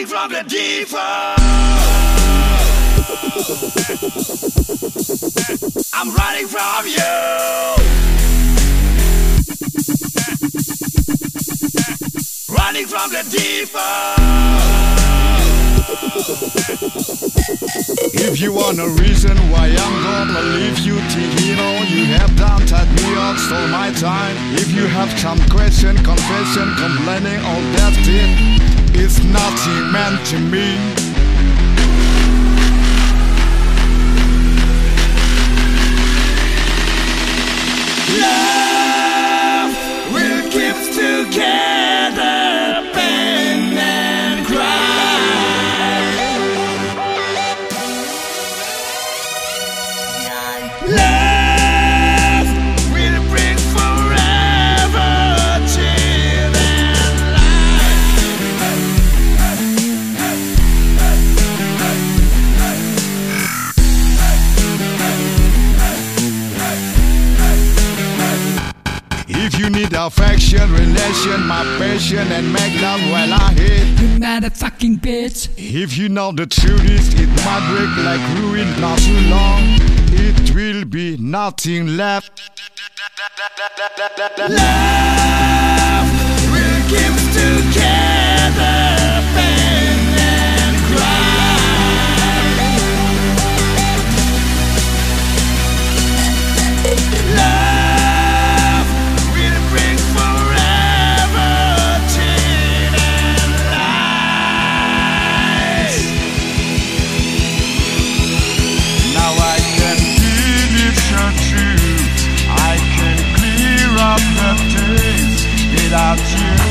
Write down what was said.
running from the devil. I'm running from you. Running from the devil. If you want a reason why I'm gonna leave you Tihiro You have tied me up, stole my time If you have some question, confession, complaining All that it is nothing meant to me Love you need affection, relation, my passion And make love while I hate You motherfucking bitch. If you know the truth is it might break like ruin not too long. It will be nothing left. Love without you.